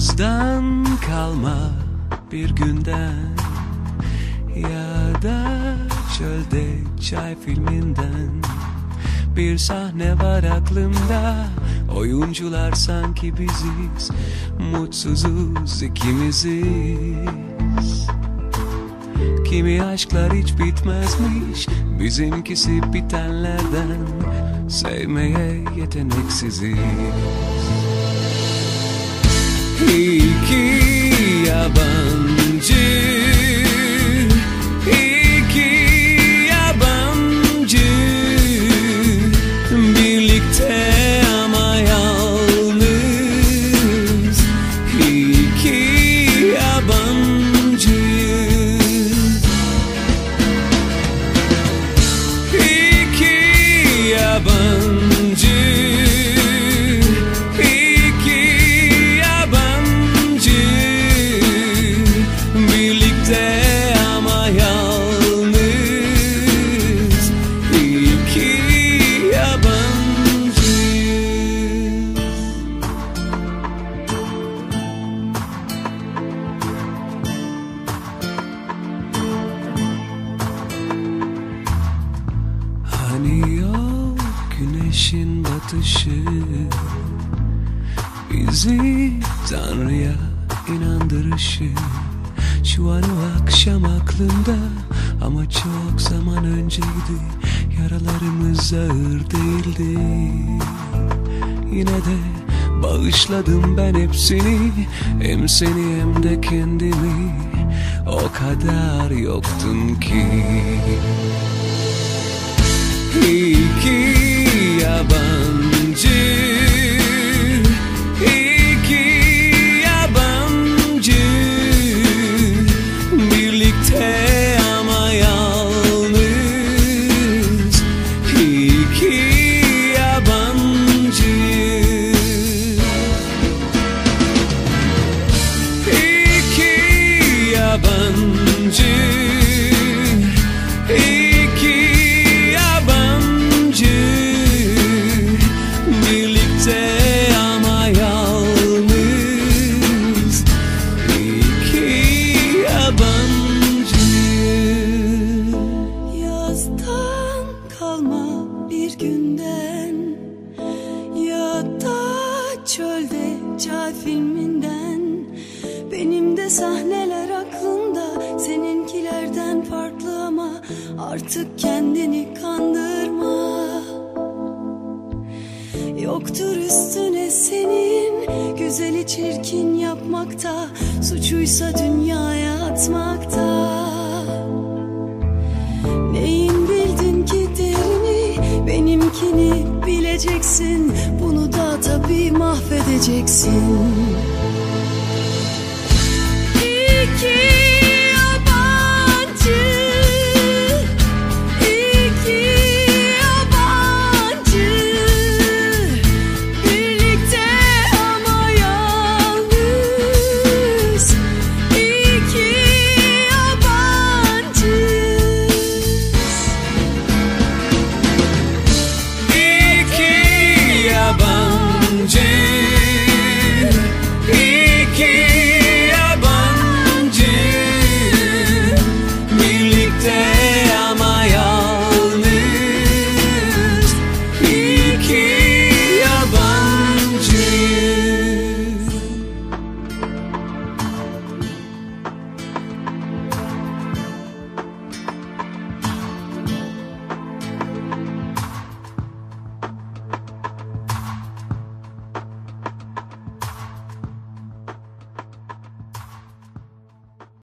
Yazdan kalma bir günden Ya da çölde çay filminden. Bir sahne var aklımda Oyuncular sanki biziz Mutsuzuz ikimiziz. Kimi aşklar hiç bitmezmiş Bizimkisi bitenlerden Sevmeye yeteneksiziz He güneşin batışı. Bizi Tanrı'ya inandırışı. Şu an o akşam aklımda Ama çok zaman önceydi. Yaralarımız ağır değildi. Yine de bağışladım ben hepsini. Hem seni hem de kendimi. O kadar yoktun ki. İki yabancı Yazdan kalma bir günden. Ya da çölde çay filminden. Benim de sahneler aklımda Seninkilerden farklı ama Artık kendini kandırma. Yoktur üstüne senin Güzeli çirkin yapmakta Suçuysa dünyaya atmakta bileceksin Bunu da tabii mahvedeceksin